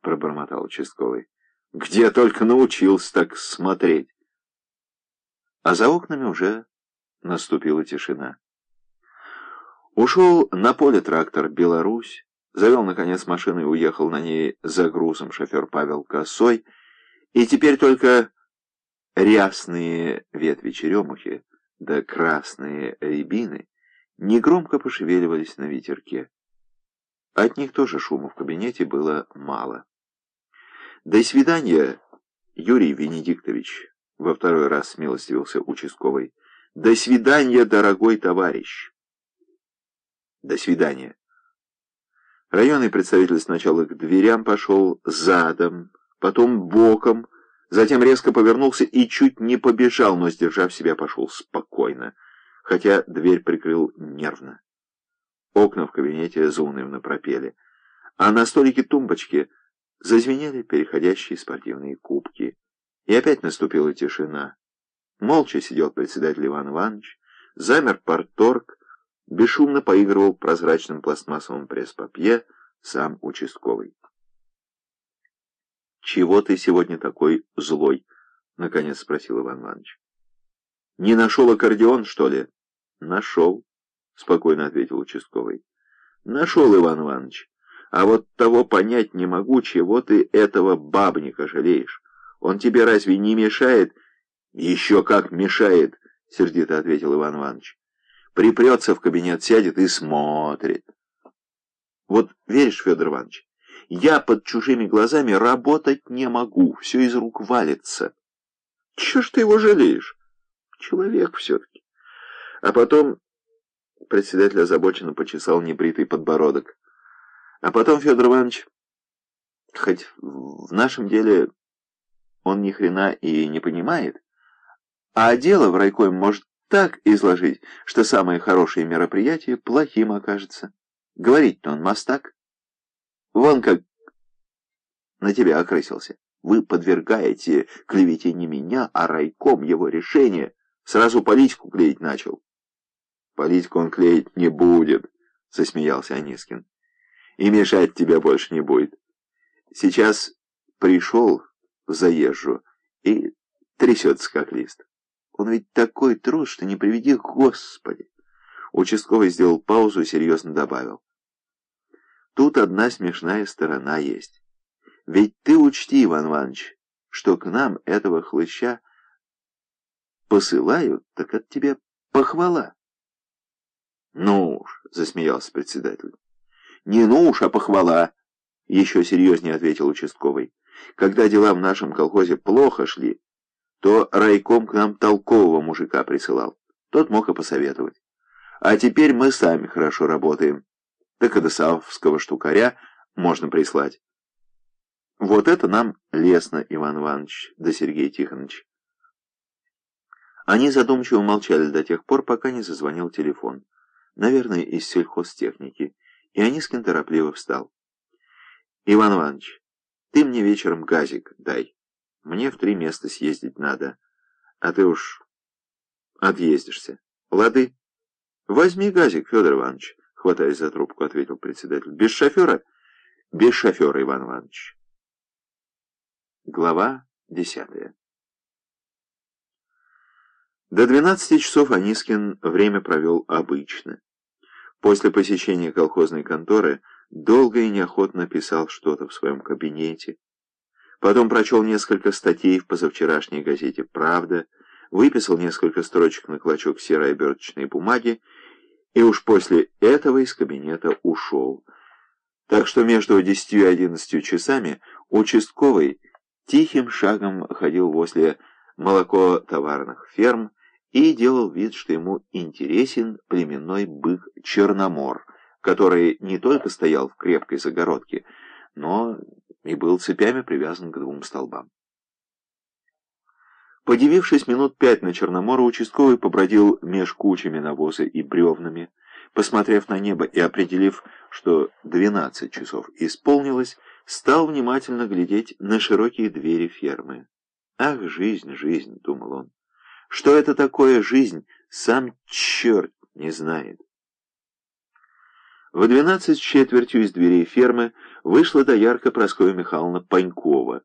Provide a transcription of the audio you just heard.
— пробормотал участковый. «Где только научился так смотреть!» А за окнами уже наступила тишина. Ушел на поле трактор «Беларусь», завел, наконец, машину и уехал на ней за грузом шофер Павел Косой, и теперь только рясные ветви черемухи да красные рябины негромко пошевеливались на ветерке. От них тоже шума в кабинете было мало. «До свидания, Юрий Венедиктович», — во второй раз смилостивился участковый. «До свидания, дорогой товарищ». «До свидания». Районный представитель сначала к дверям пошел задом, потом боком, затем резко повернулся и чуть не побежал, но, сдержав себя, пошел спокойно, хотя дверь прикрыл нервно. Окна в кабинете заунывно пропели, а на столике тумбочки зазвенели переходящие спортивные кубки. И опять наступила тишина. Молча сидел председатель Иван Иванович, замер порторг, бесшумно поигрывал прозрачным пластмассовым пресс-папье сам участковый. «Чего ты сегодня такой злой?» — наконец спросил Иван Иванович. «Не нашел аккордеон, что ли?» «Нашел», — спокойно ответил участковый. «Нашел, Иван Иванович. А вот того понять не могу, чего ты этого бабника жалеешь. Он тебе разве не мешает?» «Еще как мешает», — сердито ответил Иван Иванович. «Припрется в кабинет, сядет и смотрит». «Вот веришь, Федор Иванович, я под чужими глазами работать не могу, все из рук валится». «Чего ж ты его жалеешь?» «Человек все-таки». А потом председатель озабоченно почесал небритый подбородок. А потом Федор Иванович, хоть в нашем деле он ни хрена и не понимает, а дело в райкоме может так изложить, что самое хорошее мероприятие плохим окажется. Говорить-то он мастак. Вон как на тебя окрысился. Вы подвергаете клевете не меня, а райком его решение. Сразу политику клеить начал. Политику он клеить не будет, засмеялся Анискин. И мешать тебе больше не будет. Сейчас пришел в заезжу и трясется как лист. Он ведь такой трус, что не приведи Господи. Участковый сделал паузу и серьезно добавил. Тут одна смешная сторона есть. Ведь ты учти, Иван Иванович, что к нам этого хлыща посылают, так от тебя похвала. «Ну уж», — засмеялся председатель. «Не ну уж, а похвала», — еще серьезнее ответил участковый. «Когда дела в нашем колхозе плохо шли, то райком к нам толкового мужика присылал. Тот мог и посоветовать. А теперь мы сами хорошо работаем. Так и до Савского штукаря можно прислать». Вот это нам лестно, Иван Иванович, да Сергей Тихонович. Они задумчиво молчали до тех пор, пока не зазвонил телефон наверное, из сельхозтехники, и Анискин торопливо встал. «Иван Иванович, ты мне вечером газик дай. Мне в три места съездить надо, а ты уж отъездишься. Лады?» «Возьми газик, Федор Иванович», — хватаясь за трубку, ответил председатель. «Без шофера?» «Без шофера, Иван Иванович». Глава десятая До двенадцати часов Анискин время провел обычно. После посещения колхозной конторы долго и неохотно писал что-то в своем кабинете. Потом прочел несколько статей в позавчерашней газете «Правда», выписал несколько строчек на клочок серой оберточной бумаги и уж после этого из кабинета ушел. Так что между десятью и одиннадцатью часами участковый тихим шагом ходил возле молокотоварных ферм, и делал вид, что ему интересен племенной бык Черномор, который не только стоял в крепкой загородке, но и был цепями привязан к двум столбам. Подивившись минут пять на Черномора, участковый побродил меж кучами навоза и бревнами, посмотрев на небо и определив, что двенадцать часов исполнилось, стал внимательно глядеть на широкие двери фермы. «Ах, жизнь, жизнь!» — думал он. Что это такое жизнь, сам черт не знает. В двенадцать четвертью из дверей фермы вышла доярка Прасковья Михайловна Панькова.